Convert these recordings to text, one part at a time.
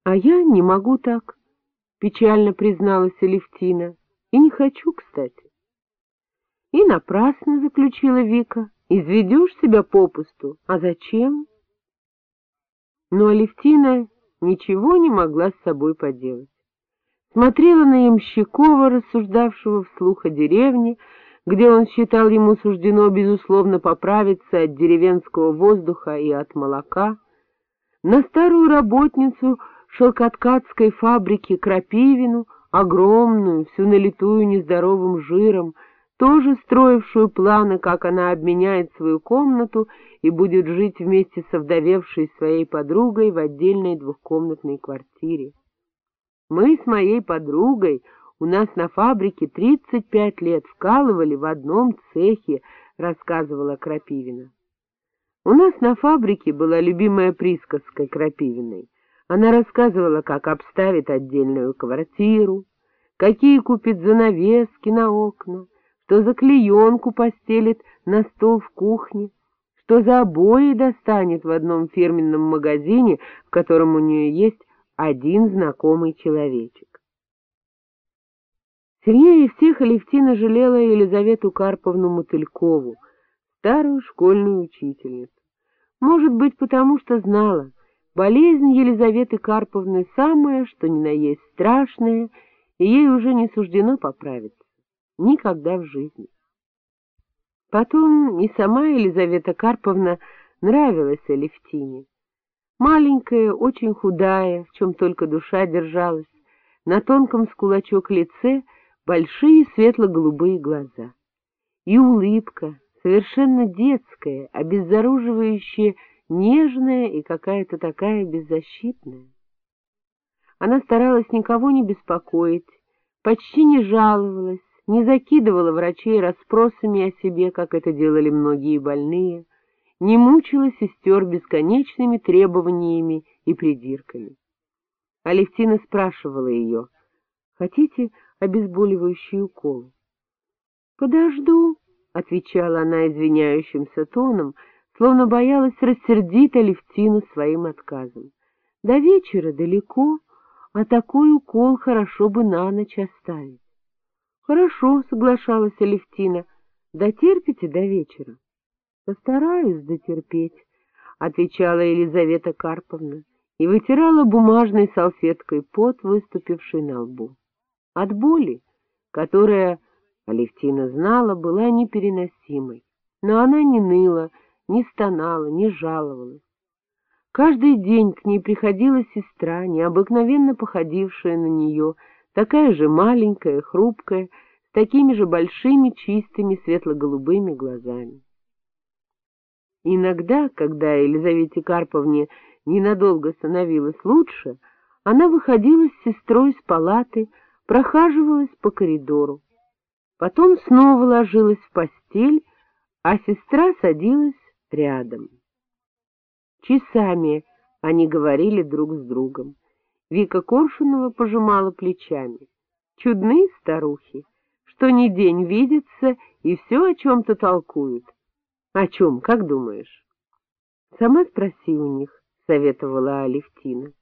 — А я не могу так, — печально призналась Алевтина, — и не хочу, кстати. — И напрасно, — заключила Вика, — изведешь себя попусту. А зачем? Но Алевтина ничего не могла с собой поделать. Смотрела на Ямщикова, рассуждавшего вслух о деревне, где он считал ему суждено, безусловно, поправиться от деревенского воздуха и от молока, на старую работницу шелкоткацкой фабрики Крапивину, огромную, всю налитую нездоровым жиром, тоже строившую планы, как она обменяет свою комнату и будет жить вместе со вдовевшей своей подругой в отдельной двухкомнатной квартире. Мы с моей подругой у нас на фабрике тридцать пять лет вкалывали в одном цехе, — рассказывала Крапивина. У нас на фабрике была любимая присказка Крапивиной. Она рассказывала, как обставит отдельную квартиру, какие купит занавески на окна, что за клеенку постелит на стол в кухне, что за обои достанет в одном фирменном магазине, в котором у нее есть один знакомый человечек. Сильнее всех Алевтина жалела Елизавету Карповну Мотылькову, старую школьную учительницу. Может быть, потому что знала, болезнь Елизаветы Карповны самая, что ни на есть страшная, и ей уже не суждено поправиться. Никогда в жизни. Потом и сама Елизавета Карповна нравилась Алевтине. Маленькая, очень худая, в чем только душа держалась, на тонком с лице большие светло-голубые глаза. И улыбка, совершенно детская, обезоруживающая, нежная и какая-то такая беззащитная. Она старалась никого не беспокоить, почти не жаловалась, не закидывала врачей расспросами о себе, как это делали многие больные, не мучила сестер бесконечными требованиями и придирками. Алевтина спрашивала ее, «Хотите обезболивающий укол?» «Подожду», — отвечала она извиняющимся тоном, словно боялась рассердить Алевтину своим отказом. «До вечера далеко, а такой укол хорошо бы на ночь оставить». «Хорошо», — соглашалась Алевтина, — «дотерпите до вечера». — Постараюсь дотерпеть, — отвечала Елизавета Карповна и вытирала бумажной салфеткой пот, выступивший на лбу. От боли, которая, Алевтина знала, была непереносимой, но она не ныла, не стонала, не жаловалась. Каждый день к ней приходила сестра, необыкновенно походившая на нее, такая же маленькая, хрупкая, с такими же большими, чистыми, светло-голубыми глазами. Иногда, когда Елизавете Карповне ненадолго становилось лучше, она выходила с сестрой из палаты, прохаживалась по коридору. Потом снова ложилась в постель, а сестра садилась рядом. Часами они говорили друг с другом. Вика Коршунова пожимала плечами. Чудные старухи, что ни день видятся и все о чем-то толкуют. — О чем, как думаешь? — Сама спроси у них, — советовала Алевтина.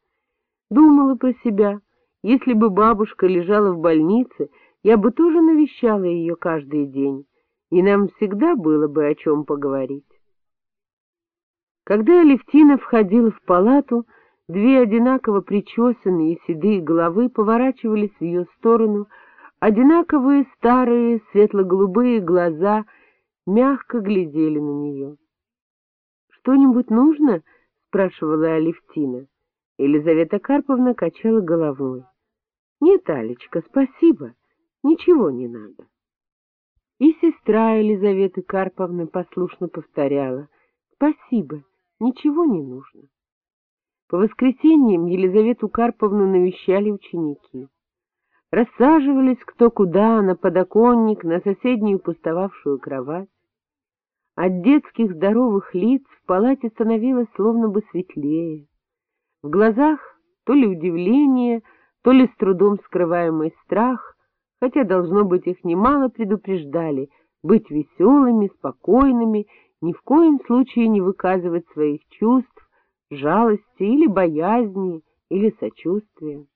Думала про себя. Если бы бабушка лежала в больнице, я бы тоже навещала ее каждый день, и нам всегда было бы о чем поговорить. Когда Алевтина входила в палату, две одинаково причесанные седые головы поворачивались в ее сторону, одинаковые старые светло-голубые глаза — мягко глядели на нее. — Что-нибудь нужно? — спрашивала Алевтина. Елизавета Карповна качала головой. — Нет, Алечка, спасибо, ничего не надо. И сестра Елизаветы Карповны послушно повторяла. — Спасибо, ничего не нужно. По воскресеньям Елизавету Карповну навещали ученики. Рассаживались кто куда, на подоконник, на соседнюю пустовавшую кровать. От детских здоровых лиц в палате становилось словно бы светлее. В глазах то ли удивление, то ли с трудом скрываемый страх, хотя, должно быть, их немало предупреждали быть веселыми, спокойными, ни в коем случае не выказывать своих чувств, жалости или боязни, или сочувствия.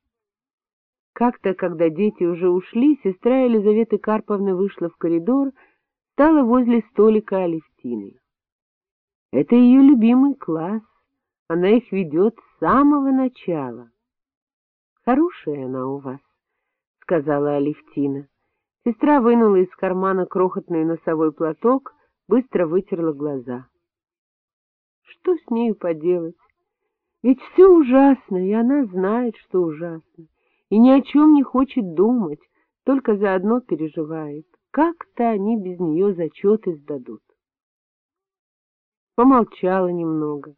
Как-то, когда дети уже ушли, сестра Елизаветы Карповны вышла в коридор, стала возле столика Алевтины. Это ее любимый класс, она их ведет с самого начала. — Хорошая она у вас, — сказала Алевтина. Сестра вынула из кармана крохотный носовой платок, быстро вытерла глаза. Что с нею поделать? Ведь все ужасно, и она знает, что ужасно, и ни о чем не хочет думать, только заодно переживает. Как-то они без нее зачеты сдадут. Помолчала немного.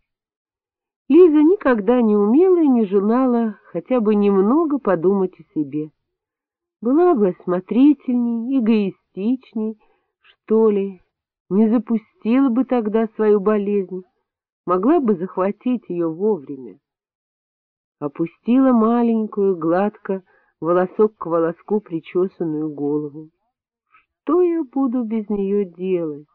Лиза никогда не умела и не желала хотя бы немного подумать о себе. Была бы осмотрительней, эгоистичней, что ли, не запустила бы тогда свою болезнь, могла бы захватить ее вовремя. Опустила маленькую, гладко, волосок к волоску причесанную голову. Что я буду без нее делать?